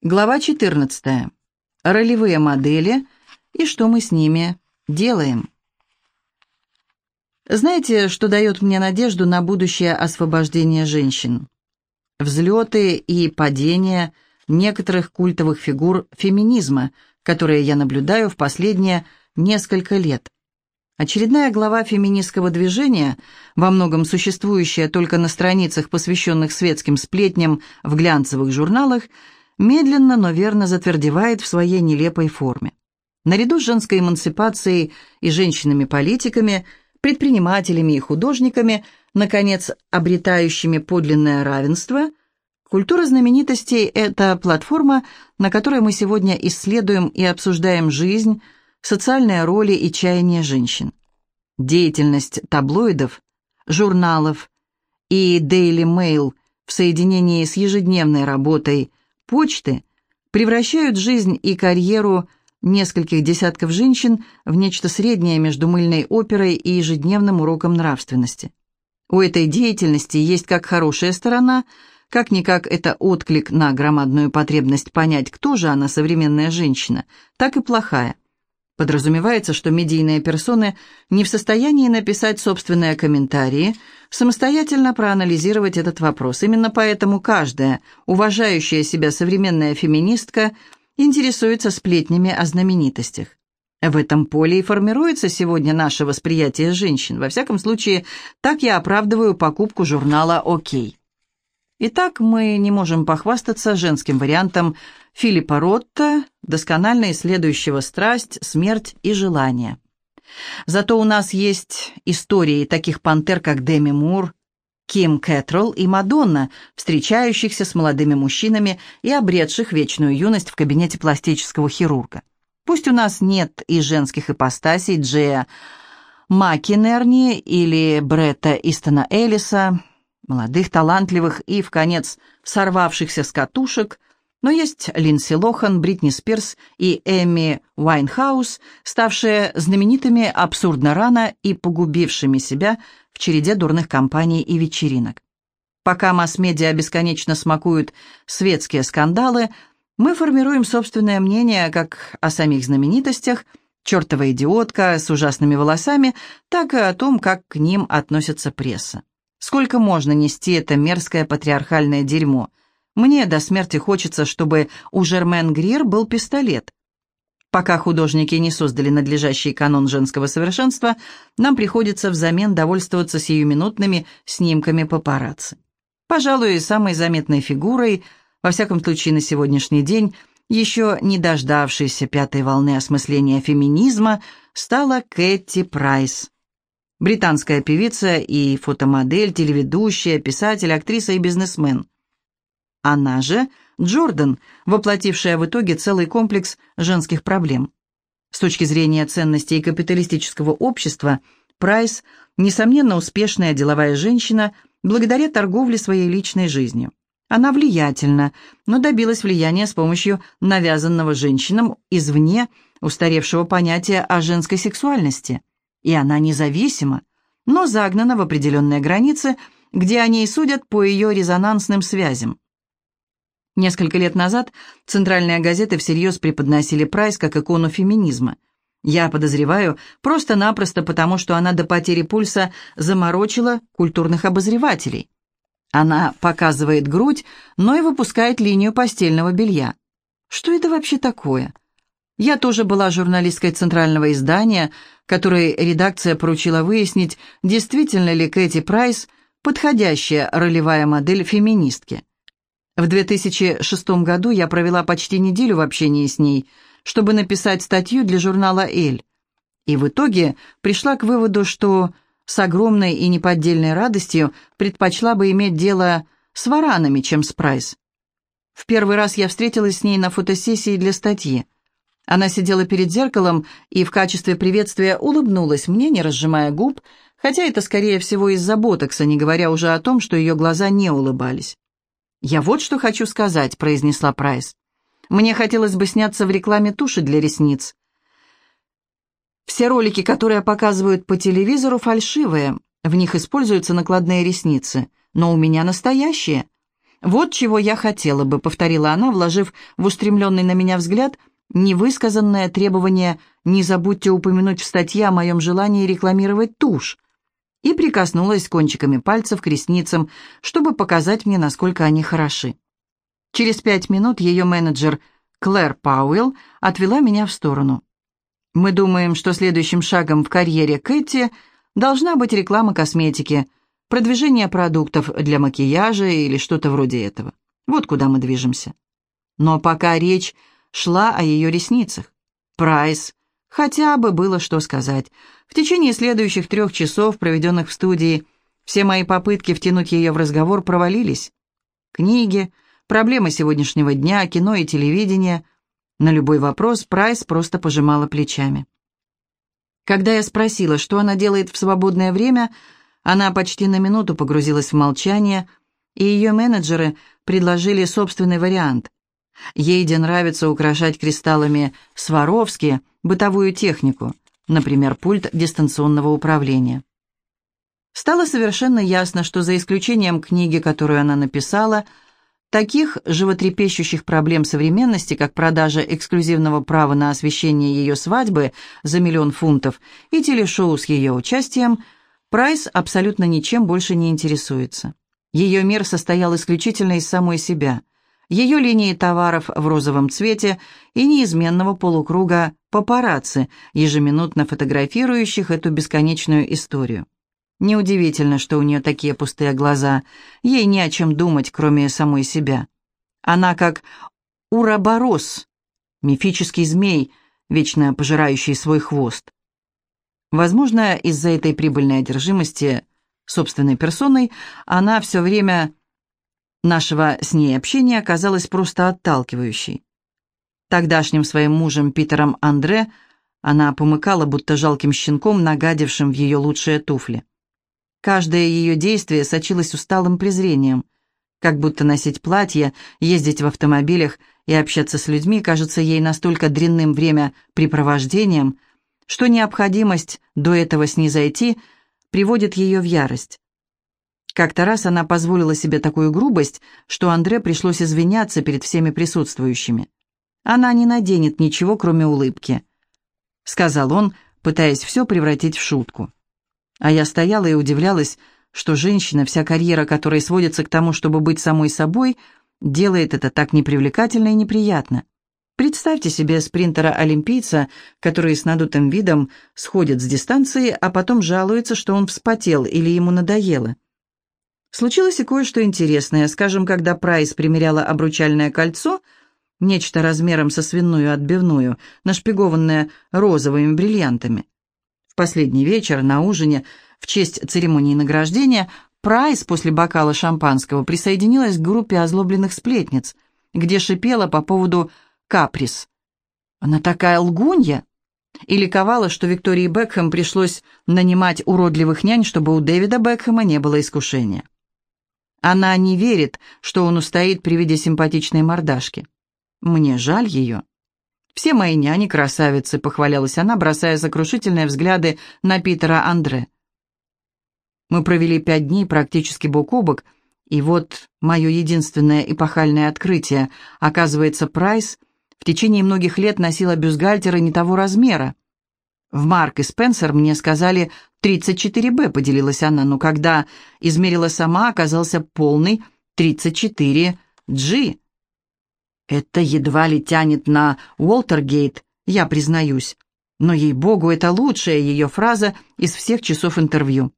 Глава 14. Ролевые модели и что мы с ними делаем. Знаете, что дает мне надежду на будущее освобождение женщин? Взлеты и падения некоторых культовых фигур феминизма, которые я наблюдаю в последние несколько лет. Очередная глава феминистского движения, во многом существующая только на страницах, посвященных светским сплетням в глянцевых журналах – медленно, но верно затвердевает в своей нелепой форме. Наряду с женской эмансипацией и женщинами-политиками, предпринимателями и художниками, наконец, обретающими подлинное равенство, культура знаменитостей – это платформа, на которой мы сегодня исследуем и обсуждаем жизнь, социальные роли и чаяния женщин. Деятельность таблоидов, журналов и Daily Mail в соединении с ежедневной работой почты превращают жизнь и карьеру нескольких десятков женщин в нечто среднее между мыльной оперой и ежедневным уроком нравственности. У этой деятельности есть как хорошая сторона, как-никак это отклик на громадную потребность понять, кто же она, современная женщина, так и плохая – Подразумевается, что медийные персоны не в состоянии написать собственные комментарии, самостоятельно проанализировать этот вопрос. Именно поэтому каждая уважающая себя современная феминистка интересуется сплетнями о знаменитостях. В этом поле и формируется сегодня наше восприятие женщин. Во всяком случае, так я оправдываю покупку журнала «Окей». Итак, мы не можем похвастаться женским вариантом Филиппа Ротта, досконально исследующего страсть, смерть и желание. Зато у нас есть истории таких пантер, как Деми Мур, Ким Кэтролл и Мадонна, встречающихся с молодыми мужчинами и обретших вечную юность в кабинете пластического хирурга. Пусть у нас нет и женских ипостасей Джея Макинерни или Бретта Истона Эллиса, молодых, талантливых и, в конец, сорвавшихся с катушек, но есть Линдси Лохан, Бритни Спирс и Эми Уайнхаус, ставшие знаменитыми абсурдно рано и погубившими себя в череде дурных компаний и вечеринок. Пока масс-медиа бесконечно смакуют светские скандалы, мы формируем собственное мнение как о самих знаменитостях, чертова идиотка с ужасными волосами, так и о том, как к ним относится пресса. Сколько можно нести это мерзкое патриархальное дерьмо? Мне до смерти хочется, чтобы у Жермен Грир был пистолет. Пока художники не создали надлежащий канон женского совершенства, нам приходится взамен довольствоваться сиюминутными снимками папарацци. Пожалуй, самой заметной фигурой, во всяком случае на сегодняшний день, еще не дождавшейся пятой волны осмысления феминизма, стала Кэти Прайс. Британская певица и фотомодель, телеведущая, писатель, актриса и бизнесмен. Она же Джордан, воплотившая в итоге целый комплекс женских проблем. С точки зрения ценностей капиталистического общества, Прайс – несомненно успешная деловая женщина благодаря торговле своей личной жизнью. Она влиятельна, но добилась влияния с помощью навязанного женщинам извне устаревшего понятия о женской сексуальности – и она независима, но загнана в определенные границы, где о ней судят по ее резонансным связям. Несколько лет назад центральные газеты всерьез преподносили Прайс как икону феминизма. Я подозреваю, просто-напросто потому, что она до потери пульса заморочила культурных обозревателей. Она показывает грудь, но и выпускает линию постельного белья. Что это вообще такое? Я тоже была журналисткой центрального издания, которой редакция поручила выяснить, действительно ли Кэти Прайс подходящая ролевая модель феминистки. В 2006 году я провела почти неделю в общении с ней, чтобы написать статью для журнала «Эль». И в итоге пришла к выводу, что с огромной и неподдельной радостью предпочла бы иметь дело с варанами, чем с Прайс. В первый раз я встретилась с ней на фотосессии для статьи. Она сидела перед зеркалом и в качестве приветствия улыбнулась мне, не разжимая губ, хотя это, скорее всего, из-за ботокса, не говоря уже о том, что ее глаза не улыбались. «Я вот что хочу сказать», — произнесла Прайс. «Мне хотелось бы сняться в рекламе туши для ресниц. Все ролики, которые показывают по телевизору, фальшивые, в них используются накладные ресницы, но у меня настоящие. «Вот чего я хотела бы», — повторила она, вложив в устремленный на меня взгляд невысказанное требование «не забудьте упомянуть в статье о моем желании рекламировать тушь» и прикоснулась кончиками пальцев к ресницам, чтобы показать мне, насколько они хороши. Через пять минут ее менеджер Клэр Пауэлл отвела меня в сторону. «Мы думаем, что следующим шагом в карьере Кэти должна быть реклама косметики, продвижение продуктов для макияжа или что-то вроде этого. Вот куда мы движемся». Но пока речь шла о ее ресницах. Прайс хотя бы было что сказать. В течение следующих трех часов, проведенных в студии, все мои попытки втянуть ее в разговор провалились. Книги, проблемы сегодняшнего дня, кино и телевидение. На любой вопрос Прайс просто пожимала плечами. Когда я спросила, что она делает в свободное время, она почти на минуту погрузилась в молчание, и ее менеджеры предложили собственный вариант. Ейде нравится украшать кристаллами Сваровски бытовую технику, например, пульт дистанционного управления. Стало совершенно ясно, что за исключением книги, которую она написала, таких животрепещущих проблем современности, как продажа эксклюзивного права на освещение ее свадьбы за миллион фунтов и телешоу с ее участием, Прайс абсолютно ничем больше не интересуется. Ее мир состоял исключительно из самой себя – ее линии товаров в розовом цвете и неизменного полукруга папарацци, ежеминутно фотографирующих эту бесконечную историю. Неудивительно, что у нее такие пустые глаза. Ей не о чем думать, кроме самой себя. Она как уроборос, мифический змей, вечно пожирающий свой хвост. Возможно, из-за этой прибыльной одержимости собственной персоной она все время нашего с ней общения оказалась просто отталкивающей. Тогдашним своим мужем Питером Андре она помыкала, будто жалким щенком, нагадившим в ее лучшие туфли. Каждое ее действие сочилось усталым презрением, как будто носить платье, ездить в автомобилях и общаться с людьми кажется ей настолько дрянным времяпрепровождением, что необходимость до этого снизойти приводит ее в ярость. Как-то раз она позволила себе такую грубость, что Андре пришлось извиняться перед всеми присутствующими. «Она не наденет ничего, кроме улыбки», — сказал он, пытаясь все превратить в шутку. А я стояла и удивлялась, что женщина, вся карьера которой сводится к тому, чтобы быть самой собой, делает это так непривлекательно и неприятно. Представьте себе спринтера-олимпийца, который с надутым видом сходит с дистанции, а потом жалуется, что он вспотел или ему надоело. Случилось и кое-что интересное. Скажем, когда Прайс примеряла обручальное кольцо, нечто размером со свиную отбивную, нашпигованное розовыми бриллиантами. В последний вечер на ужине в честь церемонии награждения Прайс после бокала шампанского присоединилась к группе озлобленных сплетниц, где шипела по поводу каприс. Она такая лгунья! И ликовала, что Виктории Бекхэм пришлось нанимать уродливых нянь, чтобы у Дэвида Бекхэма не было искушения. Она не верит, что он устоит при виде симпатичной мордашки. Мне жаль ее. «Все мои няни красавицы», — похвалялась она, бросая сокрушительные взгляды на Питера Андре. Мы провели пять дней практически бок о бок, и вот мое единственное эпохальное открытие. Оказывается, Прайс в течение многих лет носила бюстгальтеры не того размера. В Марк и Спенсер мне сказали 34Б, поделилась она, но когда измерила сама, оказался полный 34G. Это едва ли тянет на Уолтергейт, я признаюсь. Но, ей-богу, это лучшая ее фраза из всех часов интервью.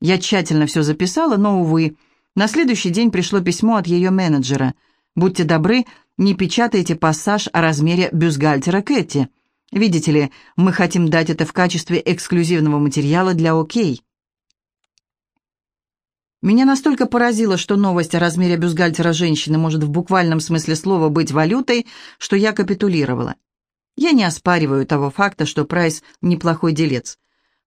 Я тщательно все записала, но, увы, на следующий день пришло письмо от ее менеджера. «Будьте добры, не печатайте пассаж о размере бюстгальтера Кэти. Видите ли, мы хотим дать это в качестве эксклюзивного материала для ОК. Меня настолько поразило, что новость о размере бюстгальтера женщины может в буквальном смысле слова быть валютой, что я капитулировала. Я не оспариваю того факта, что Прайс неплохой делец.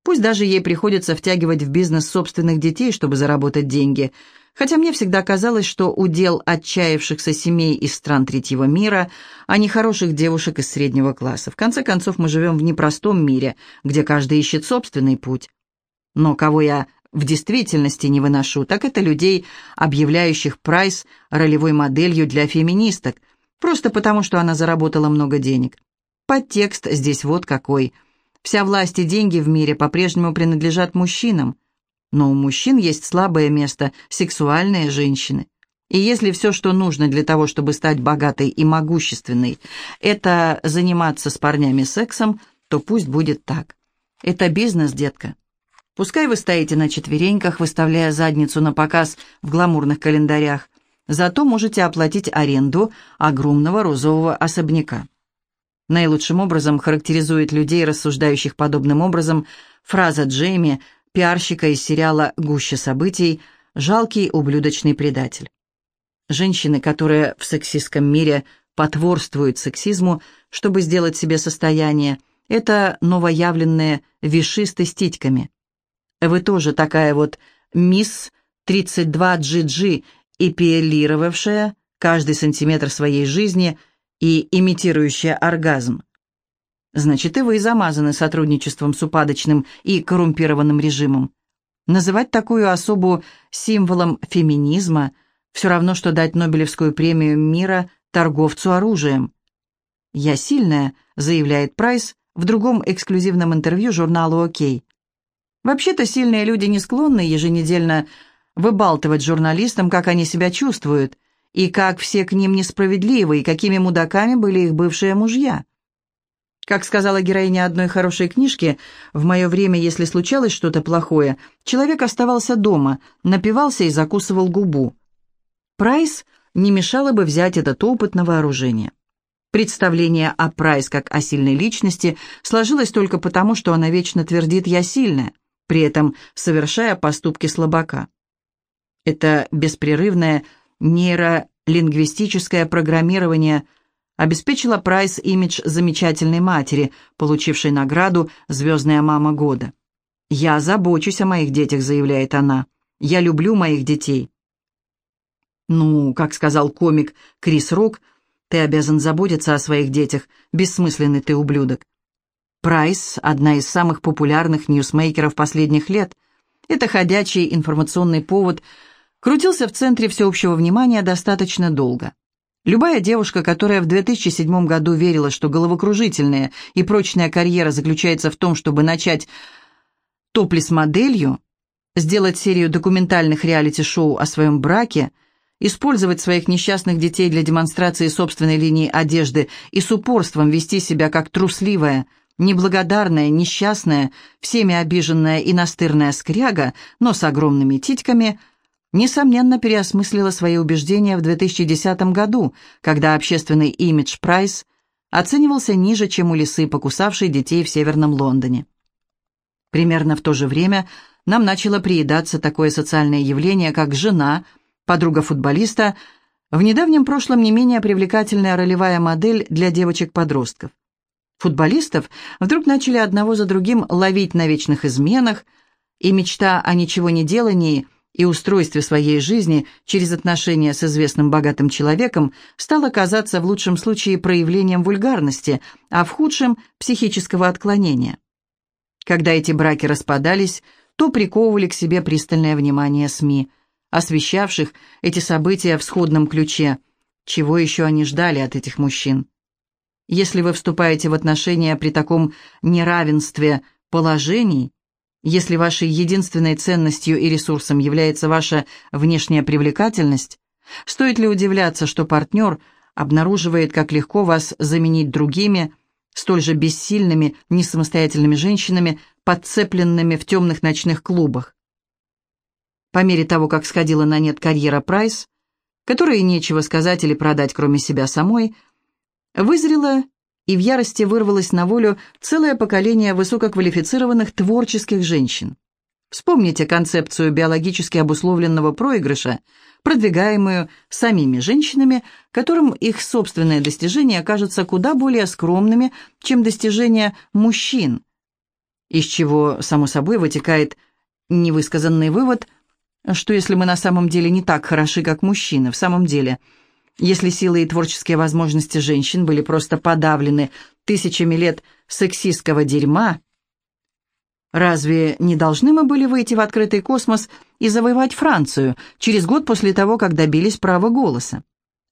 Пусть даже ей приходится втягивать в бизнес собственных детей, чтобы заработать деньги – хотя мне всегда казалось, что удел отчаявшихся семей из стран третьего мира, а не хороших девушек из среднего класса. В конце концов, мы живем в непростом мире, где каждый ищет собственный путь. Но кого я в действительности не выношу, так это людей, объявляющих Прайс ролевой моделью для феминисток, просто потому что она заработала много денег. Подтекст здесь вот какой. Вся власть и деньги в мире по-прежнему принадлежат мужчинам. Но у мужчин есть слабое место – сексуальные женщины. И если все, что нужно для того, чтобы стать богатой и могущественной, это заниматься с парнями сексом, то пусть будет так. Это бизнес, детка. Пускай вы стоите на четвереньках, выставляя задницу на показ в гламурных календарях, зато можете оплатить аренду огромного розового особняка. Наилучшим образом характеризует людей, рассуждающих подобным образом, фраза Джейми, пиарщика из сериала «Гуща событий», «Жалкий ублюдочный предатель». Женщины, которые в сексистском мире потворствуют сексизму, чтобы сделать себе состояние, это новоявленные вишисты с титьками. Вы тоже такая вот мисс 32GG, эпиэлировавшая каждый сантиметр своей жизни и имитирующая оргазм. Значит, и вы замазаны сотрудничеством с упадочным и коррумпированным режимом. Называть такую особу символом феминизма – все равно, что дать Нобелевскую премию мира торговцу оружием. «Я сильная», — заявляет Прайс в другом эксклюзивном интервью журналу «Окей». Вообще-то сильные люди не склонны еженедельно выбалтывать журналистам, как они себя чувствуют, и как все к ним несправедливы, и какими мудаками были их бывшие мужья. Как сказала героиня одной хорошей книжки, в мое время, если случалось что-то плохое, человек оставался дома, напивался и закусывал губу. Прайс не мешало бы взять этот опыт на вооружение. Представление о Прайс как о сильной личности сложилось только потому, что она вечно твердит «я сильная», при этом совершая поступки слабака. Это беспрерывное нейролингвистическое программирование обеспечило Прайс имидж замечательной матери, получившей награду «Звездная мама года». «Я забочусь о моих детях», — заявляет она. «Я люблю моих детей. «Ну, как сказал комик Крис Рок, ты обязан заботиться о своих детях, бессмысленный ты ублюдок». Прайс – одна из самых популярных ньюсмейкеров последних лет. Это ходячий информационный повод крутился в центре всеобщего внимания достаточно долго. Любая девушка, которая в 2007 году верила, что головокружительная и прочная карьера заключается в том, чтобы начать топлес-моделью, сделать серию документальных реалити-шоу о своем браке – использовать своих несчастных детей для демонстрации собственной линии одежды и с упорством вести себя как трусливая, неблагодарная, несчастная, всеми обиженная и настырная скряга, но с огромными титьками, несомненно переосмыслила свои убеждения в 2010 году, когда общественный имидж Прайс оценивался ниже, чем у лисы, покусавшей детей в Северном Лондоне. Примерно в то же время нам начало приедаться такое социальное явление, как жена – подруга футболиста, в недавнем прошлом не менее привлекательная ролевая модель для девочек-подростков. Футболистов вдруг начали одного за другим ловить на вечных изменах, и мечта о ничего не делании и устройстве своей жизни через отношения с известным богатым человеком стала казаться в лучшем случае проявлением вульгарности, а в худшем – психического отклонения. Когда эти браки распадались, то приковывали к себе пристальное внимание СМИ – освещавших эти события в сходном ключе. Чего еще они ждали от этих мужчин? Если вы вступаете в отношения при таком неравенстве положений, если вашей единственной ценностью и ресурсом является ваша внешняя привлекательность, стоит ли удивляться, что партнер обнаруживает, как легко вас заменить другими, столь же бессильными, несамостоятельными женщинами, подцепленными в темных ночных клубах? По мере того, как сходила на нет карьера Прайс, которой нечего сказать или продать, кроме себя самой, вызрела и в ярости вырвалось на волю целое поколение высококвалифицированных творческих женщин. Вспомните концепцию биологически обусловленного проигрыша, продвигаемую самими женщинами, которым их собственные достижения кажутся куда более скромными, чем достижения мужчин, из чего, само собой, вытекает невысказанный вывод – что если мы на самом деле не так хороши, как мужчины, в самом деле, если силы и творческие возможности женщин были просто подавлены тысячами лет сексистского дерьма, Разве не должны мы были выйти в открытый космос и завоевать Францию через год после того, как добились права голоса?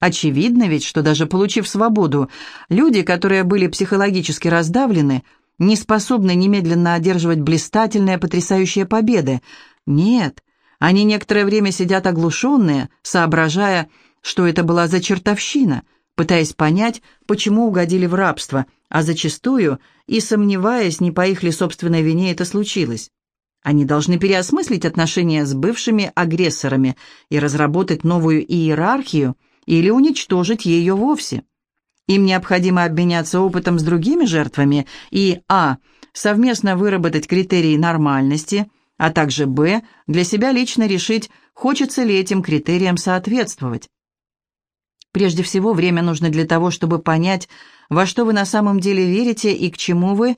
Очевидно ведь, что даже получив свободу, люди, которые были психологически раздавлены, не способны немедленно одерживать блистательные, потрясающие победы. Нет, они некоторое время сидят оглушенные, соображая, что это была за чертовщина, пытаясь понять, почему угодили в рабство, а зачастую и сомневаясь, не по их ли собственной вине это случилось. Они должны переосмыслить отношения с бывшими агрессорами и разработать новую иерархию или уничтожить ее вовсе. Им необходимо обменяться опытом с другими жертвами и а. совместно выработать критерии нормальности, а также б. для себя лично решить, хочется ли этим критериям соответствовать. Прежде всего, время нужно для того, чтобы понять, во что вы на самом деле верите и к чему вы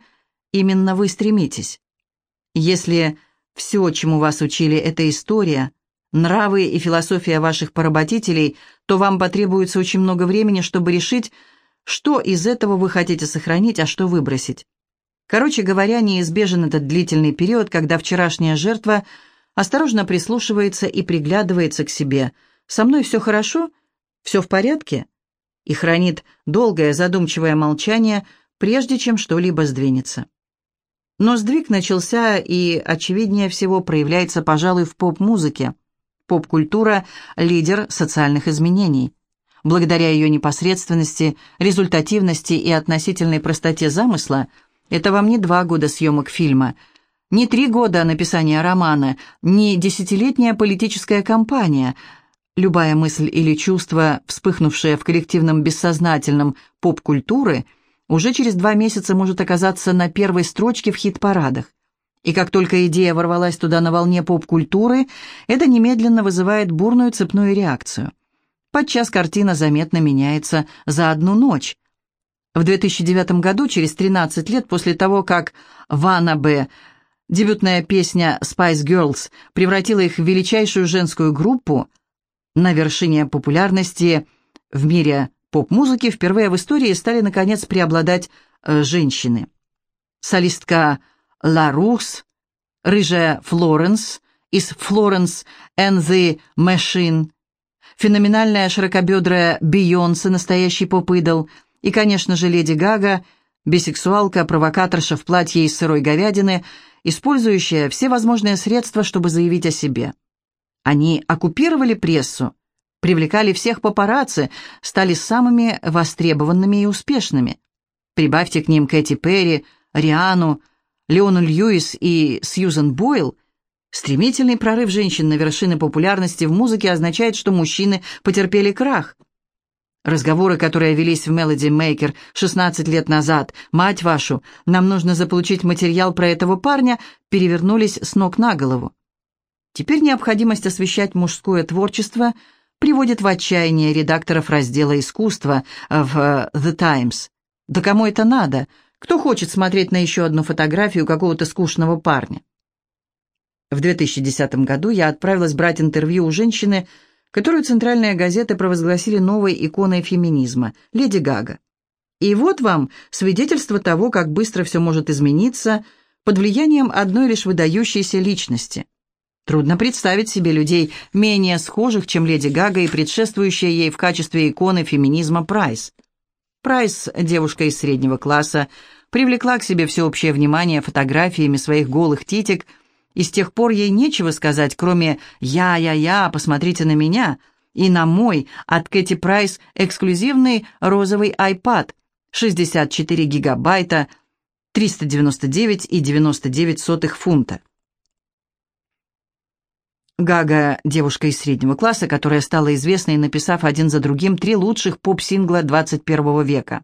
именно вы стремитесь. Если все, чему вас учили, это история, нравы и философия ваших поработителей, то вам потребуется очень много времени, чтобы решить, что из этого вы хотите сохранить, а что выбросить. Короче говоря, неизбежен этот длительный период, когда вчерашняя жертва осторожно прислушивается и приглядывается к себе. «Со мной все хорошо? Все в порядке?» И хранит долгое задумчивое молчание, прежде чем что-либо сдвинется. Но сдвиг начался и, очевиднее всего, проявляется, пожалуй, в поп-музыке. Поп-культура – лидер социальных изменений. Благодаря ее непосредственности, результативности и относительной простоте замысла, это вам не два года съемок фильма, не три года написания романа, не десятилетняя политическая кампания. Любая мысль или чувство, вспыхнувшее в коллективном бессознательном поп-культуры, уже через два месяца может оказаться на первой строчке в хит-парадах. И как только идея ворвалась туда на волне поп-культуры, это немедленно вызывает бурную цепную реакцию. Подчас картина заметно меняется за одну ночь. В 2009 году, через 13 лет после того, как Ванна Б. дебютная песня Spice Girls превратила их в величайшую женскую группу, на вершине популярности в мире поп-музыки впервые в истории стали, наконец, преобладать э, женщины. Солистка Ла Рус, рыжая Флоренс из «Florence and the Machine», феноменальная широкобедрая Бейонсе, настоящий поп-идол, и, конечно же, Леди Гага, бисексуалка, провокаторша в платье из сырой говядины, использующая все возможные средства, чтобы заявить о себе. Они оккупировали прессу, привлекали всех папарацци, стали самыми востребованными и успешными. Прибавьте к ним Кэти Перри, Риану, Леону Льюис и Сьюзен Бойл, Стремительный прорыв женщин на вершины популярности в музыке означает, что мужчины потерпели крах. Разговоры, которые велись в Melody Maker 16 лет назад, «Мать вашу, нам нужно заполучить материал про этого парня», перевернулись с ног на голову. Теперь необходимость освещать мужское творчество приводит в отчаяние редакторов раздела искусства в The Times. Да кому это надо? Кто хочет смотреть на еще одну фотографию какого-то скучного парня? В 2010 году я отправилась брать интервью у женщины, которую центральные газеты провозгласили новой иконой феминизма – Леди Гага. И вот вам свидетельство того, как быстро все может измениться под влиянием одной лишь выдающейся личности. Трудно представить себе людей, менее схожих, чем Леди Гага и предшествующая ей в качестве иконы феминизма Прайс. Прайс, девушка из среднего класса, привлекла к себе всеобщее внимание фотографиями своих голых титик – и с тех пор ей нечего сказать, кроме «я-я-я, посмотрите на меня» и на мой от Кэти Прайс эксклюзивный розовый iPad 64 гигабайта 399,99 фунта. Гага – девушка из среднего класса, которая стала известной, написав один за другим три лучших поп-сингла 21 века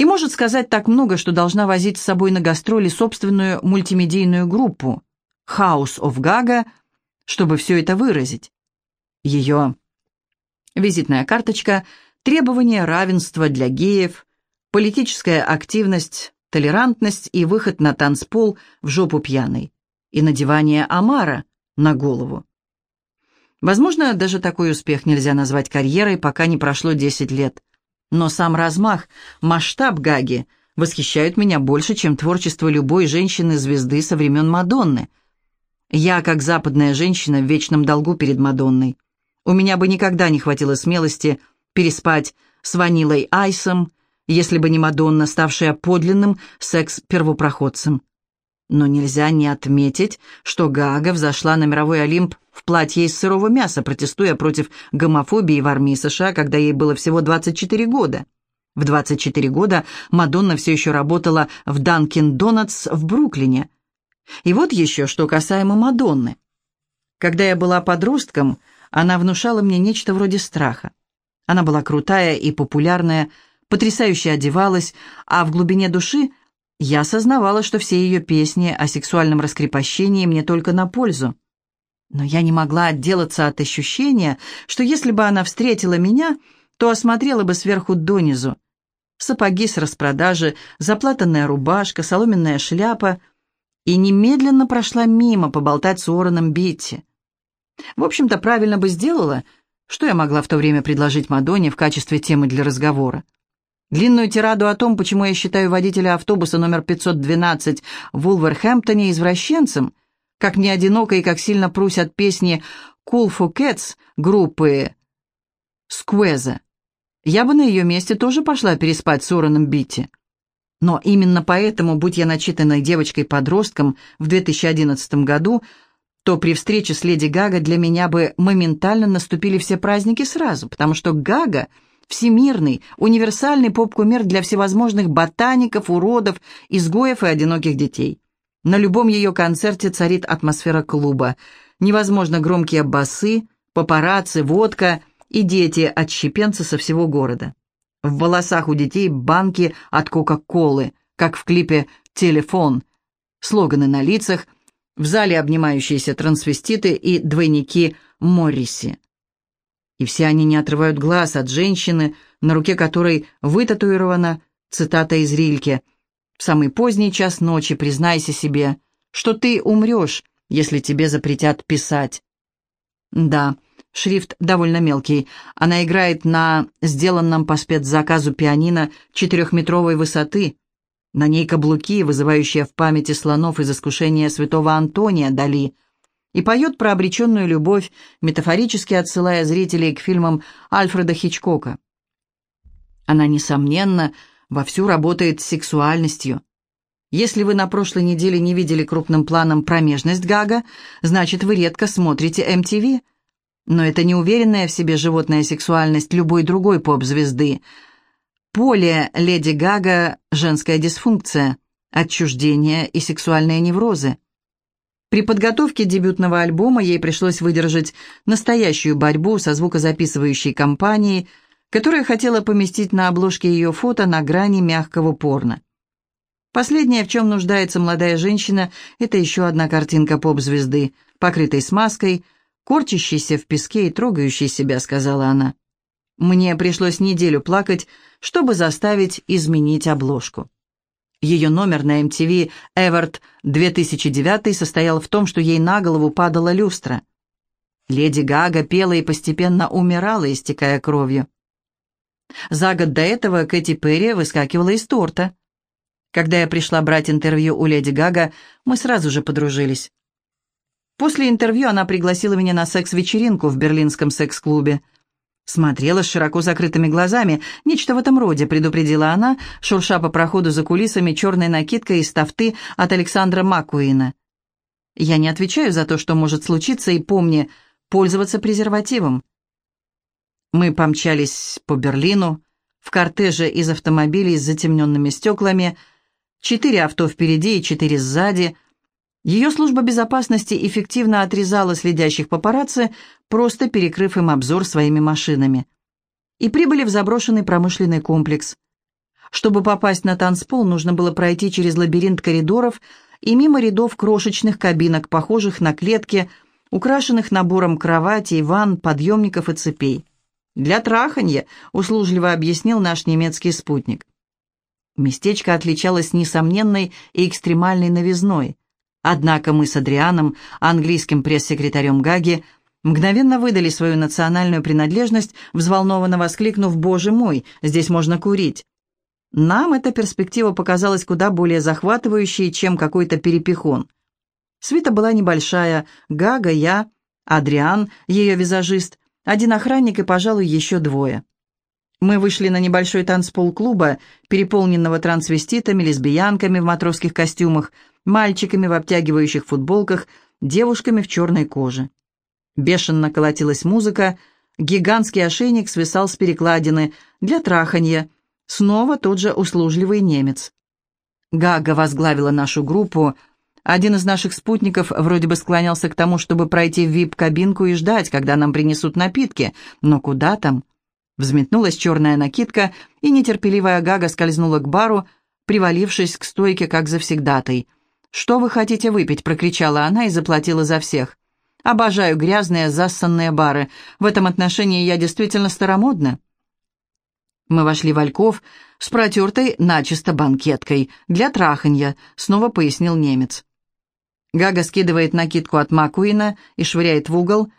и может сказать так много, что должна возить с собой на гастроли собственную мультимедийную группу «House of Gaga», чтобы все это выразить. Ее визитная карточка, требования равенства для геев, политическая активность, толерантность и выход на танцпол в жопу пьяной, и надевание омара на голову. Возможно, даже такой успех нельзя назвать карьерой, пока не прошло 10 лет. Но сам размах, масштаб Гаги восхищают меня больше, чем творчество любой женщины-звезды со времен Мадонны. Я, как западная женщина, в вечном долгу перед Мадонной. У меня бы никогда не хватило смелости переспать с Ванилой Айсом, если бы не Мадонна, ставшая подлинным секс-первопроходцем. Но нельзя не отметить, что Гага взошла на мировой Олимп в платье из сырого мяса, протестуя против гомофобии в армии США, когда ей было всего 24 года. В 24 года Мадонна все еще работала в Данкин Донатс в Бруклине. И вот еще что касаемо Мадонны. Когда я была подростком, она внушала мне нечто вроде страха. Она была крутая и популярная, потрясающе одевалась, а в глубине души я осознавала, что все ее песни о сексуальном раскрепощении мне только на пользу. Но я не могла отделаться от ощущения, что если бы она встретила меня, то осмотрела бы сверху донизу. Сапоги с распродажи, заплатанная рубашка, соломенная шляпа, и немедленно прошла мимо поболтать с Уорреном Битти. В общем-то, правильно бы сделала, что я могла в то время предложить Мадонне в качестве темы для разговора. Длинную тираду о том, почему я считаю водителя автобуса номер 512 в Вулверхэмптоне извращенцем, как не одиноко и как сильно прусят песни «Cool for Cats» группы «Сквеза». Я бы на ее месте тоже пошла переспать с Уорреном Битти. Но именно поэтому, будь я начитанной девочкой-подростком в 2011 году, то при встрече с Леди Гага для меня бы моментально наступили все праздники сразу, потому что Гага — всемирный, универсальный поп-кумир для всевозможных ботаников, уродов, изгоев и одиноких детей. На любом ее концерте царит атмосфера клуба. Невозможно громкие басы, папарацци, водка и дети-отщепенцы со всего города. В волосах у детей банки от Кока-Колы, как в клипе «Телефон», слоганы на лицах, в зале обнимающиеся трансвеститы и двойники Морриси и все они не отрывают глаз от женщины, на руке которой вытатуирована цитата из Рильке «В самый поздний час ночи признайся себе, что ты умрешь, если тебе запретят писать». Да, шрифт довольно мелкий. Она играет на сделанном по спецзаказу пианино четырехметровой высоты. На ней каблуки, вызывающие в памяти слонов из искушения святого Антония Дали – и поет про обреченную любовь, метафорически отсылая зрителей к фильмам Альфреда Хичкока. Она, несомненно, вовсю работает с сексуальностью. Если вы на прошлой неделе не видели крупным планом промежность Гага, значит, вы редко смотрите MTV. Но это не уверенная в себе животная сексуальность любой другой поп-звезды. Поле Леди Гага – женская дисфункция, отчуждение и сексуальные неврозы. При подготовке дебютного альбома ей пришлось выдержать настоящую борьбу со звукозаписывающей компанией, которая хотела поместить на обложке ее фото на грани мягкого порно. Последнее, в чем нуждается молодая женщина, это еще одна картинка поп-звезды, покрытой смазкой, корчащейся в песке и трогающей себя, сказала она. Мне пришлось неделю плакать, чтобы заставить изменить обложку. Ее номер на MTV «Эверт 2009» состоял в том, что ей на голову падала люстра. Леди Гага пела и постепенно умирала, истекая кровью. За год до этого Кэти Перри выскакивала из торта. Когда я пришла брать интервью у Леди Гага, мы сразу же подружились. После интервью она пригласила меня на секс-вечеринку в берлинском секс-клубе – Смотрела с широко закрытыми глазами. Нечто в этом роде, предупредила она, шурша по проходу за кулисами черной накидкой из тафты от Александра Макуина. «Я не отвечаю за то, что может случиться, и помни, пользоваться презервативом». Мы помчались по Берлину, в кортеже из автомобилей с затемненными стеклами, четыре авто впереди и четыре сзади — ее служба безопасности эффективно отрезала следящих папарацци, просто перекрыв им обзор своими машинами. И прибыли в заброшенный промышленный комплекс. Чтобы попасть на танцпол, нужно было пройти через лабиринт коридоров и мимо рядов крошечных кабинок, похожих на клетки, украшенных набором кроватей, ванн, подъемников и цепей. «Для траханья», — услужливо объяснил наш немецкий спутник. Местечко отличалось несомненной и экстремальной новизной. Однако мы с Адрианом, английским пресс-секретарем Гаги, мгновенно выдали свою национальную принадлежность, взволнованно воскликнув «Боже мой, здесь можно курить!». Нам эта перспектива показалась куда более захватывающей, чем какой-то перепихон. Свита была небольшая, Гага, я, Адриан, ее визажист, один охранник и, пожалуй, еще двое. Мы вышли на небольшой танцпол клуба, переполненного трансвеститами, лесбиянками в матросских костюмах, мальчиками в обтягивающих футболках, девушками в черной коже. Бешено колотилась музыка, гигантский ошейник свисал с перекладины для траханья, снова тот же услужливый немец. Гага возглавила нашу группу, один из наших спутников вроде бы склонялся к тому, чтобы пройти в вип-кабинку и ждать, когда нам принесут напитки, но куда там? Взметнулась черная накидка, и нетерпеливая Гага скользнула к бару, привалившись к стойке, как завсегдатой. «Что вы хотите выпить?» — прокричала она и заплатила за всех. «Обожаю грязные, зассанные бары. В этом отношении я действительно старомодна». Мы вошли в Альков с протертой начисто банкеткой для траханья, снова пояснил немец. Гага скидывает накидку от Макуина и швыряет в угол,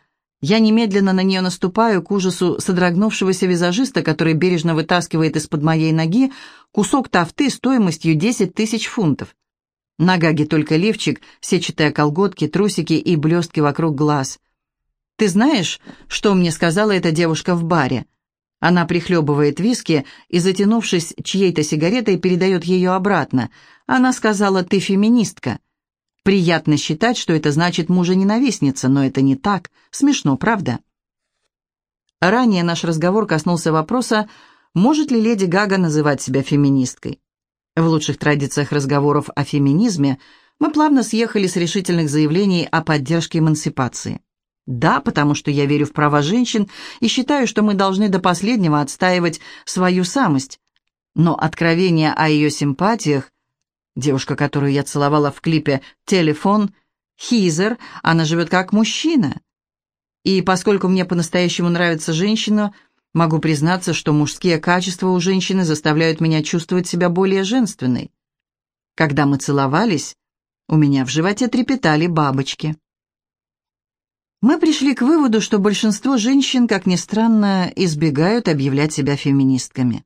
я немедленно на нее наступаю к ужасу содрогнувшегося визажиста, который бережно вытаскивает из-под моей ноги кусок тафты стоимостью 10 тысяч фунтов. На Гаге только лифчик, сетчатые колготки, трусики и блестки вокруг глаз. «Ты знаешь, что мне сказала эта девушка в баре?» Она прихлебывает виски и, затянувшись чьей-то сигаретой, передает ее обратно. Она сказала «ты феминистка». Приятно считать, что это значит мужа-ненавистница, но это не так. Смешно, правда? Ранее наш разговор коснулся вопроса, может ли леди Гага называть себя феминисткой. В лучших традициях разговоров о феминизме мы плавно съехали с решительных заявлений о поддержке эмансипации. Да, потому что я верю в права женщин и считаю, что мы должны до последнего отстаивать свою самость. Но откровение о ее симпатиях Девушка, которую я целовала в клипе «Телефон», Хизер, она живет как мужчина. И поскольку мне по-настоящему нравится женщина, могу признаться, что мужские качества у женщины заставляют меня чувствовать себя более женственной. Когда мы целовались, у меня в животе трепетали бабочки. Мы пришли к выводу, что большинство женщин, как ни странно, избегают объявлять себя феминистками.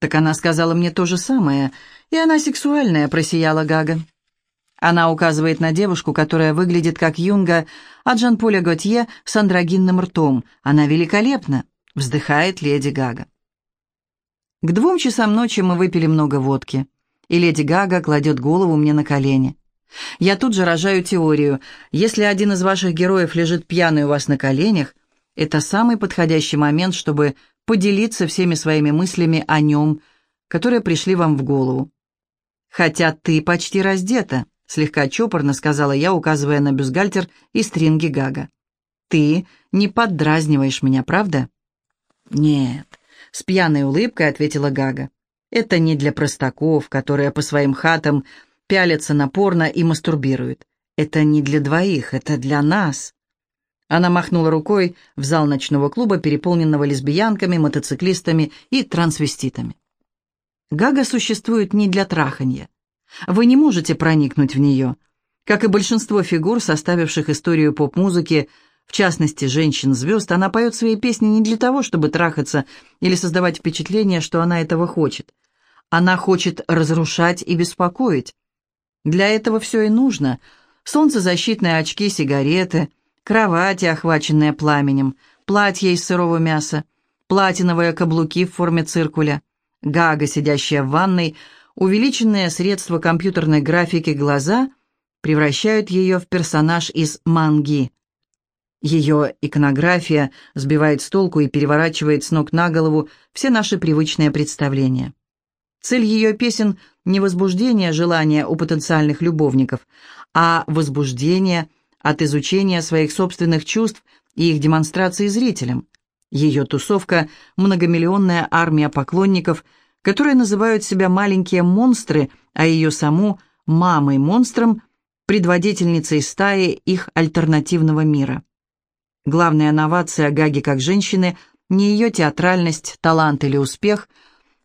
«Так она сказала мне то же самое, и она сексуальная», — просияла Гага. Она указывает на девушку, которая выглядит как Юнга от Жан-Поля Готье с андрогинным ртом. Она великолепна, вздыхает леди Гага. К двум часам ночи мы выпили много водки, и леди Гага кладет голову мне на колени. Я тут же рожаю теорию. Если один из ваших героев лежит пьяный у вас на коленях, это самый подходящий момент, чтобы поделиться всеми своими мыслями о нем, которые пришли вам в голову. «Хотя ты почти раздета», — слегка чопорно сказала я, указывая на бюстгальтер и стринги Гага. «Ты не поддразниваешь меня, правда?» «Нет», — с пьяной улыбкой ответила Гага. «Это не для простаков, которые по своим хатам пялятся на порно и мастурбируют. Это не для двоих, это для нас». Она махнула рукой в зал ночного клуба, переполненного лесбиянками, мотоциклистами и трансвеститами. Гага существует не для траханья. Вы не можете проникнуть в нее. Как и большинство фигур, составивших историю поп-музыки, в частности, женщин-звезд, она поет свои песни не для того, чтобы трахаться или создавать впечатление, что она этого хочет. Она хочет разрушать и беспокоить. Для этого все и нужно. Солнцезащитные очки, сигареты — кровати, охваченные пламенем, платье из сырого мяса, платиновые каблуки в форме циркуля, гага, сидящая в ванной, увеличенные средства компьютерной графики глаза превращают ее в персонаж из манги. Ее иконография сбивает с толку и переворачивает с ног на голову все наши привычные представления. Цель ее песен – не возбуждение желания у потенциальных любовников, а возбуждение – от изучения своих собственных чувств и их демонстрации зрителям. Ее тусовка – многомиллионная армия поклонников, которые называют себя маленькие монстры, а ее саму – мамой-монстром, предводительницей стаи их альтернативного мира. Главная новация Гаги как женщины – не ее театральность, талант или успех,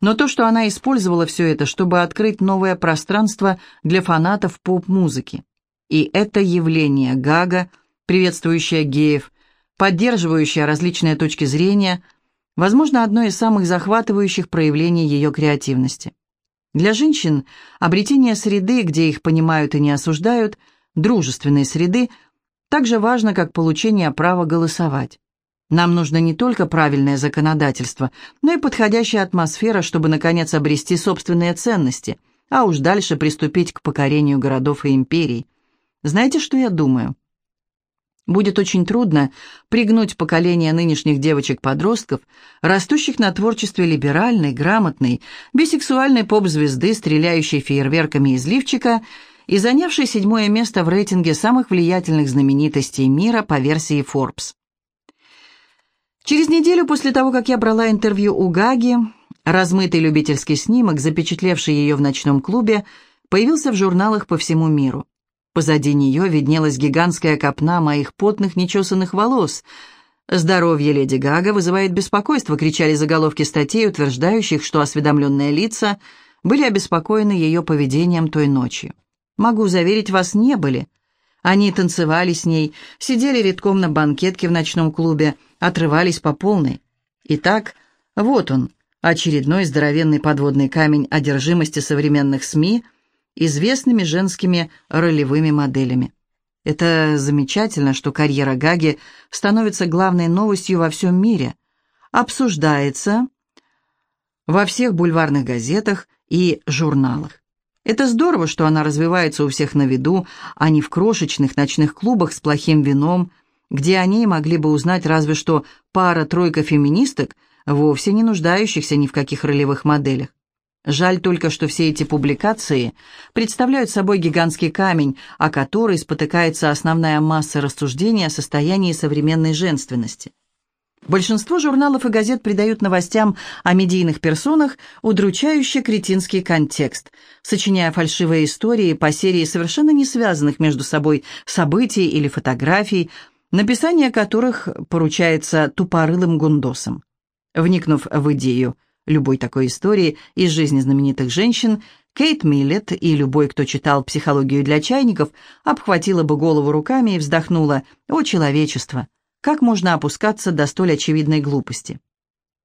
но то, что она использовала все это, чтобы открыть новое пространство для фанатов поп-музыки. И это явление Гага, приветствующее геев, поддерживающее различные точки зрения, возможно, одно из самых захватывающих проявлений ее креативности. Для женщин обретение среды, где их понимают и не осуждают, дружественной среды, так же важно, как получение права голосовать. Нам нужно не только правильное законодательство, но и подходящая атмосфера, чтобы, наконец, обрести собственные ценности, а уж дальше приступить к покорению городов и империй. Знаете, что я думаю? Будет очень трудно пригнуть поколение нынешних девочек-подростков, растущих на творчестве либеральной, грамотной, бисексуальной поп-звезды, стреляющей фейерверками из лифчика и занявшей седьмое место в рейтинге самых влиятельных знаменитостей мира по версии Forbes. Через неделю после того, как я брала интервью у Гаги, размытый любительский снимок, запечатлевший ее в ночном клубе, появился в журналах по всему миру. Позади нее виднелась гигантская копна моих потных нечесанных волос. «Здоровье леди Гага вызывает беспокойство», — кричали заголовки статей, утверждающих, что осведомленные лица были обеспокоены ее поведением той ночью. «Могу заверить вас, не были. Они танцевали с ней, сидели редком на банкетке в ночном клубе, отрывались по полной. Итак, вот он, очередной здоровенный подводный камень одержимости современных СМИ известными женскими ролевыми моделями. Это замечательно, что карьера Гаги становится главной новостью во всем мире, обсуждается во всех бульварных газетах и журналах. Это здорово, что она развивается у всех на виду, а не в крошечных ночных клубах с плохим вином, где они могли бы узнать разве что пара-тройка феминисток, вовсе не нуждающихся ни в каких ролевых моделях. Жаль только, что все эти публикации представляют собой гигантский камень, о который спотыкается основная масса рассуждений о состоянии современной женственности. Большинство журналов и газет придают новостям о медийных персонах удручающий кретинский контекст, сочиняя фальшивые истории по серии совершенно не связанных между собой событий или фотографий, написание которых поручается тупорылым гундосам. Вникнув в идею любой такой истории из жизни знаменитых женщин, Кейт Миллет и любой, кто читал «Психологию для чайников», обхватила бы голову руками и вздохнула «О, человечество! Как можно опускаться до столь очевидной глупости?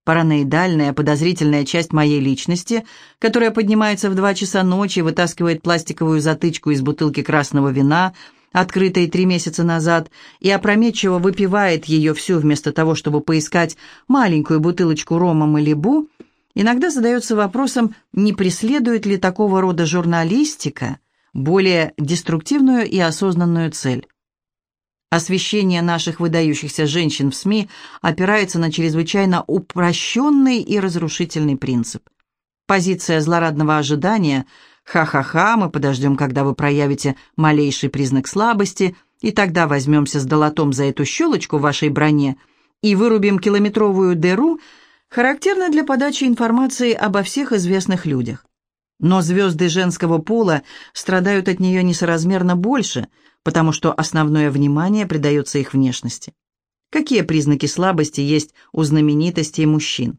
Параноидальная, подозрительная часть моей личности, которая поднимается в два часа ночи, вытаскивает пластиковую затычку из бутылки красного вина, открытой три месяца назад, и опрометчиво выпивает ее всю вместо того, чтобы поискать маленькую бутылочку рома Малибу, иногда задается вопросом, не преследует ли такого рода журналистика более деструктивную и осознанную цель. Освещение наших выдающихся женщин в СМИ опирается на чрезвычайно упрощенный и разрушительный принцип. Позиция злорадного ожидания «ха-ха-ха, мы подождем, когда вы проявите малейший признак слабости, и тогда возьмемся с долотом за эту щелочку в вашей броне и вырубим километровую дыру» характерна для подачи информации обо всех известных людях. Но звезды женского пола страдают от нее несоразмерно больше – потому что основное внимание придается их внешности. Какие признаки слабости есть у знаменитостей мужчин?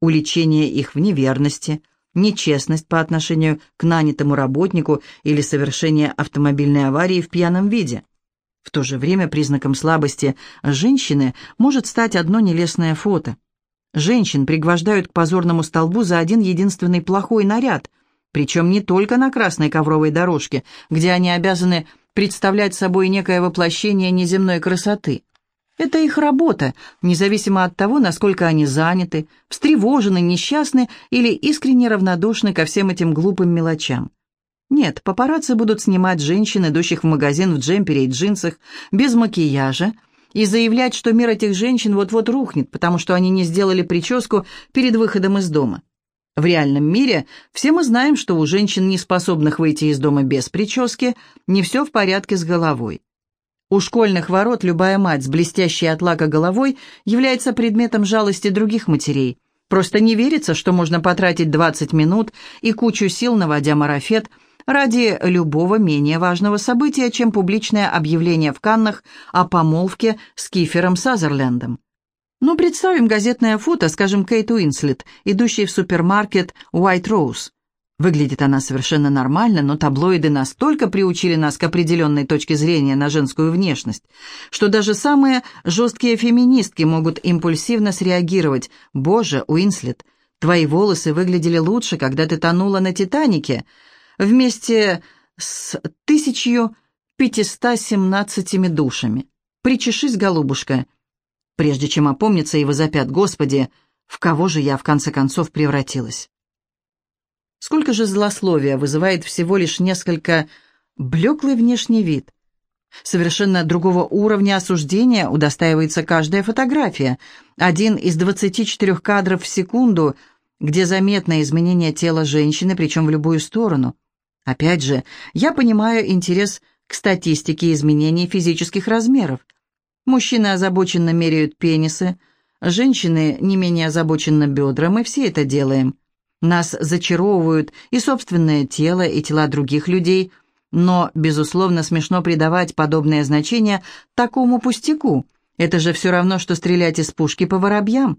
Уличение их в неверности, нечестность по отношению к нанятому работнику или совершение автомобильной аварии в пьяном виде. В то же время признаком слабости женщины может стать одно нелестное фото. Женщин пригвождают к позорному столбу за один единственный плохой наряд, причем не только на красной ковровой дорожке, где они обязаны представлять собой некое воплощение неземной красоты. Это их работа, независимо от того, насколько они заняты, встревожены, несчастны или искренне равнодушны ко всем этим глупым мелочам. Нет, папарацци будут снимать женщин, идущих в магазин в джемпере и джинсах, без макияжа, и заявлять, что мир этих женщин вот-вот рухнет, потому что они не сделали прическу перед выходом из дома. В реальном мире все мы знаем, что у женщин, не способных выйти из дома без прически, не все в порядке с головой. У школьных ворот любая мать с блестящей от лака головой является предметом жалости других матерей. Просто не верится, что можно потратить 20 минут и кучу сил, наводя марафет, ради любого менее важного события, чем публичное объявление в Каннах о помолвке с Кифером Сазерлендом. Ну, представим газетное фото, скажем, Кейт Уинслет, идущей в супермаркет White Rose. Выглядит она совершенно нормально, но таблоиды настолько приучили нас к определенной точке зрения на женскую внешность, что даже самые жесткие феминистки могут импульсивно среагировать. «Боже, Уинслет, твои волосы выглядели лучше, когда ты тонула на «Титанике» вместе с 1517 душами. Причешись, голубушка». Прежде чем опомниться и возопят, «Господи, в кого же я в конце концов превратилась?» Сколько же злословия вызывает всего лишь несколько блеклый внешний вид. Совершенно другого уровня осуждения удостаивается каждая фотография. Один из 24 кадров в секунду, где заметно изменение тела женщины, причем в любую сторону. Опять же, я понимаю интерес к статистике изменений физических размеров. Мужчины озабоченно меряют пенисы, женщины не менее озабоченно бедра, мы все это делаем. Нас зачаровывают и собственное тело, и тела других людей, но, безусловно, смешно придавать подобное значение такому пустяку. Это же все равно, что стрелять из пушки по воробьям.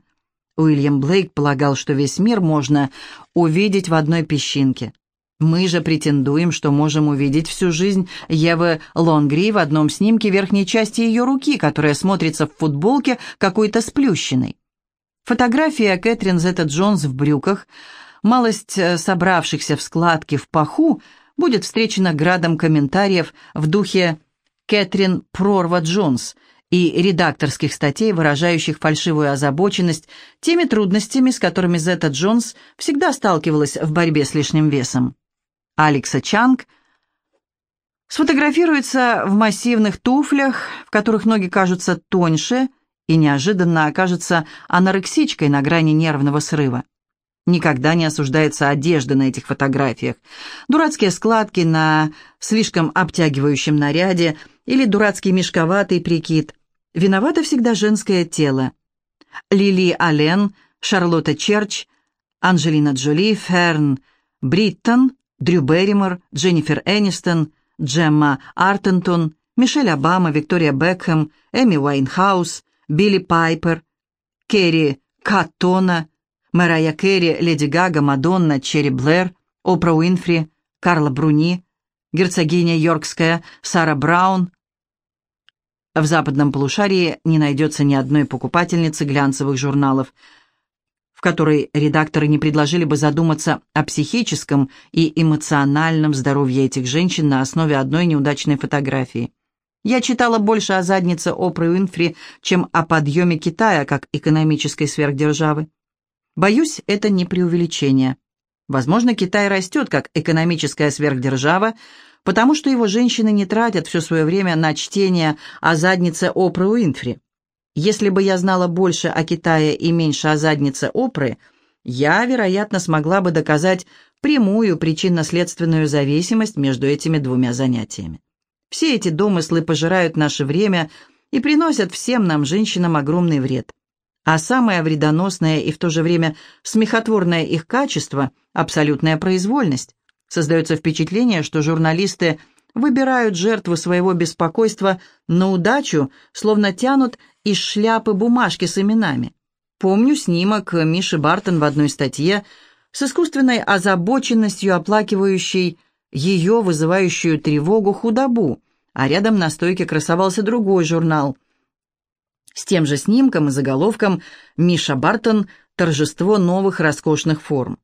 Уильям Блейк полагал, что весь мир можно увидеть в одной песчинке. Мы же претендуем, что можем увидеть всю жизнь Евы Лонгри в одном снимке верхней части ее руки, которая смотрится в футболке какой-то сплющенной. Фотография Кэтрин Зетта Джонс в брюках – малость э, собравшихся в складке в паху будет встречена градом комментариев в духе Кэтрин Прорва-Джонс и редакторских статей, выражающих фальшивую озабоченность теми трудностями, с которыми Зета Джонс всегда сталкивалась в борьбе с лишним весом. Алекса Чанг сфотографируется в массивных туфлях, в которых ноги кажутся тоньше, и неожиданно окажется анорексичкой на грани нервного срыва. Никогда не осуждается одежда на этих фотографиях. Дурацкие складки на слишком обтягивающем наряде или дурацкий мешковатый прикид. Виновато всегда женское тело. Лили Аллен, Шарлотта Черч, Анджелина Джоли, Ферн Бриттон, Дрю Берримор, Дженнифер Энистон, Джемма Артертон, Мишель Обама, Виктория Бекхэм, Эми Уайнхаус, Билли Пайпер, Керри Каттона, Мэрайя Керри, Леди Гага, Мадонна, Черри Блэр, Опра Уинфри, Карла Бруни, герцогиня Йоркская, Сара Браун. В западном полушарии не найдется ни одной покупательницы глянцевых журналов, в которой редакторы не предложили бы задуматься о психическом и эмоциональном здоровье этих женщин на основе одной неудачной фотографии. Я читала больше о заднице Опры Уинфри, чем о подъеме Китая как экономической сверхдержавы. Боюсь, это не преувеличение. Возможно, Китай растет как экономическая сверхдержава, потому что его женщины не тратят все свое время на чтение о заднице Опры Уинфри. Если бы я знала больше о Китае и меньше о заднице Опры, я, вероятно, смогла бы доказать прямую причинно-следственную зависимость между этими двумя занятиями. Все эти домыслы пожирают наше время и приносят всем нам, женщинам, огромный вред. А самое вредоносное и в то же время смехотворное их качество – абсолютная произвольность. Создается впечатление, что журналисты выбирают жертву своего беспокойства на удачу, словно тянут из шляпы бумажки с именами. Помню снимок Миши Бартон в одной статье с искусственной озабоченностью, оплакивающей ее вызывающую тревогу худобу, а рядом на стойке красовался другой журнал – с тем же снимком и заголовком «Миша Бартон. Торжество новых роскошных форм».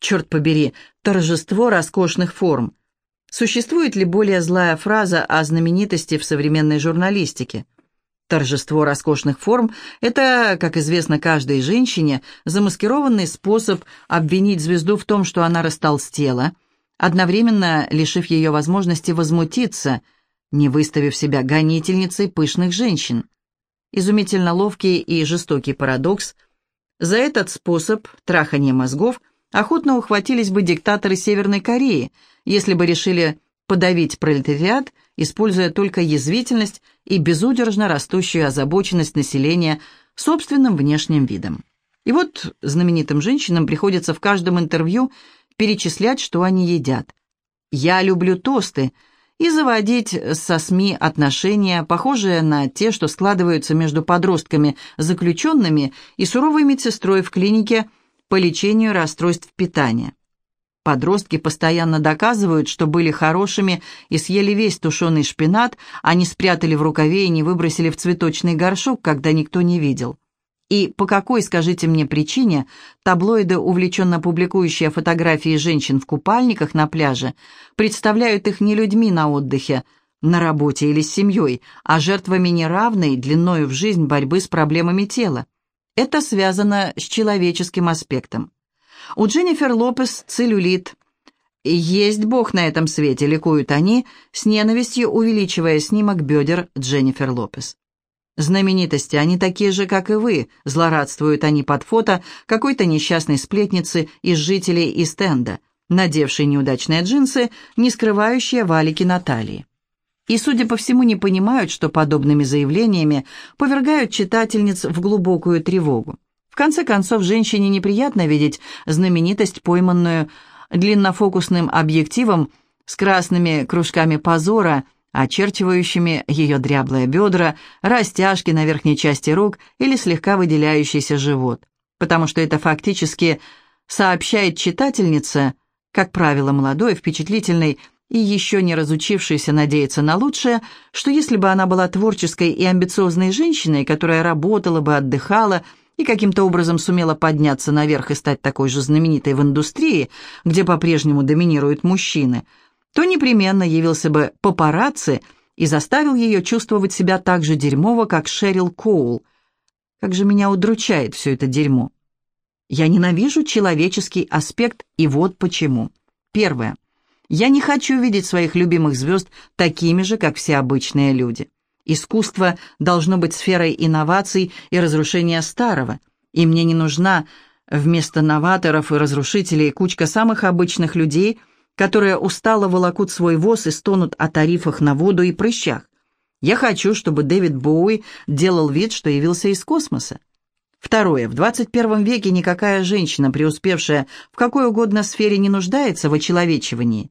Черт побери, торжество роскошных форм. Существует ли более злая фраза о знаменитости в современной журналистике? Торжество роскошных форм – это, как известно каждой женщине, замаскированный способ обвинить звезду в том, что она растолстела, одновременно лишив ее возможности возмутиться, не выставив себя гонительницей пышных женщин. Изумительно ловкий и жестокий парадокс. За этот способ трахания мозгов охотно ухватились бы диктаторы Северной Кореи, если бы решили подавить пролетариат, используя только язвительность и безудержно растущую озабоченность населения собственным внешним видом. И вот знаменитым женщинам приходится в каждом интервью перечислять, что они едят. «Я люблю тосты», и заводить со СМИ отношения, похожие на те, что складываются между подростками-заключенными и суровой медсестрой в клинике по лечению расстройств питания. Подростки постоянно доказывают, что были хорошими и съели весь тушеный шпинат, а не спрятали в рукаве и не выбросили в цветочный горшок, когда никто не видел. И по какой, скажите мне, причине таблоиды, увлеченно публикующие фотографии женщин в купальниках на пляже, представляют их не людьми на отдыхе, на работе или с семьей, а жертвами неравной длиною в жизнь борьбы с проблемами тела? Это связано с человеческим аспектом. У Дженнифер Лопес целлюлит. Есть Бог на этом свете, ликуют они, с ненавистью увеличивая снимок бедер Дженнифер Лопес. Знаменитости, они такие же, как и вы, злорадствуют они под фото какой-то несчастной сплетницы из жителей Истенда, надевшей неудачные джинсы, не скрывающие валики на талии. И, судя по всему, не понимают, что подобными заявлениями повергают читательниц в глубокую тревогу конце концов, женщине неприятно видеть знаменитость, пойманную длиннофокусным объективом с красными кружками позора, очерчивающими ее дряблые бедра, растяжки на верхней части рук или слегка выделяющийся живот, потому что это фактически сообщает читательнице, как правило, молодой, впечатлительной и еще не разучившейся надеяться на лучшее, что если бы она была творческой и амбициозной женщиной, которая работала бы, отдыхала, и каким-то образом сумела подняться наверх и стать такой же знаменитой в индустрии, где по-прежнему доминируют мужчины, то непременно явился бы папарацци и заставил ее чувствовать себя так же дерьмово, как Шерил Коул. Как же меня удручает все это дерьмо. Я ненавижу человеческий аспект, и вот почему. Первое. Я не хочу видеть своих любимых звезд такими же, как все обычные люди. Искусство должно быть сферой инноваций и разрушения старого, и мне не нужна вместо новаторов и разрушителей кучка самых обычных людей, которые устало волокут свой воз и стонут о тарифах на воду и прыщах. Я хочу, чтобы Дэвид Боуи делал вид, что явился из космоса. Второе. В 21 веке никакая женщина, преуспевшая в какой угодно сфере, не нуждается в очеловечивании.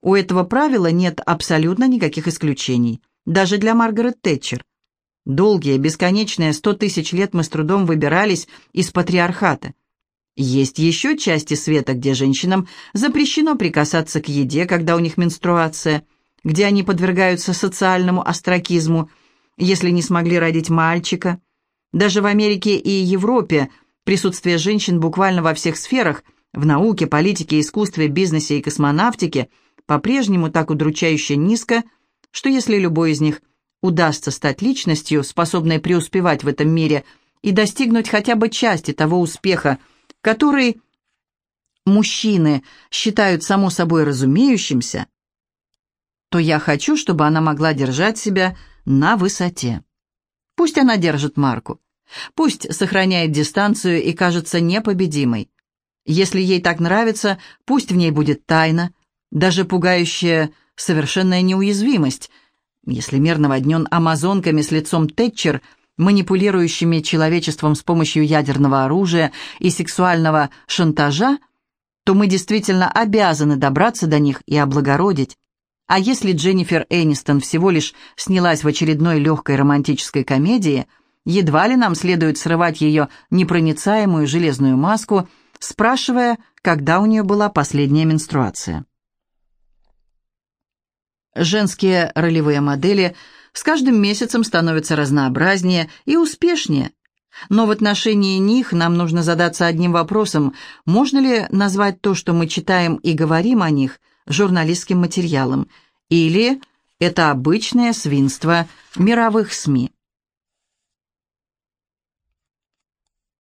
У этого правила нет абсолютно никаких исключений даже для Маргарет Тэтчер. Долгие, бесконечные сто тысяч лет мы с трудом выбирались из патриархата. Есть еще части света, где женщинам запрещено прикасаться к еде, когда у них менструация, где они подвергаются социальному остракизму, если не смогли родить мальчика. Даже в Америке и Европе присутствие женщин буквально во всех сферах, в науке, политике, искусстве, бизнесе и космонавтике, по-прежнему так удручающе низко – что если любой из них удастся стать личностью, способной преуспевать в этом мире и достигнуть хотя бы части того успеха, который мужчины считают само собой разумеющимся, то я хочу, чтобы она могла держать себя на высоте. Пусть она держит марку. Пусть сохраняет дистанцию и кажется непобедимой. Если ей так нравится, пусть в ней будет тайна, даже пугающая совершенная неуязвимость. Если мир наводнен амазонками с лицом Тэтчер, манипулирующими человечеством с помощью ядерного оружия и сексуального шантажа, то мы действительно обязаны добраться до них и облагородить. А если Дженнифер Энистон всего лишь снялась в очередной легкой романтической комедии, едва ли нам следует срывать ее непроницаемую железную маску, спрашивая, когда у нее была последняя менструация. Женские ролевые модели с каждым месяцем становятся разнообразнее и успешнее. Но в отношении них нам нужно задаться одним вопросом, можно ли назвать то, что мы читаем и говорим о них, журналистским материалом, или это обычное свинство мировых СМИ.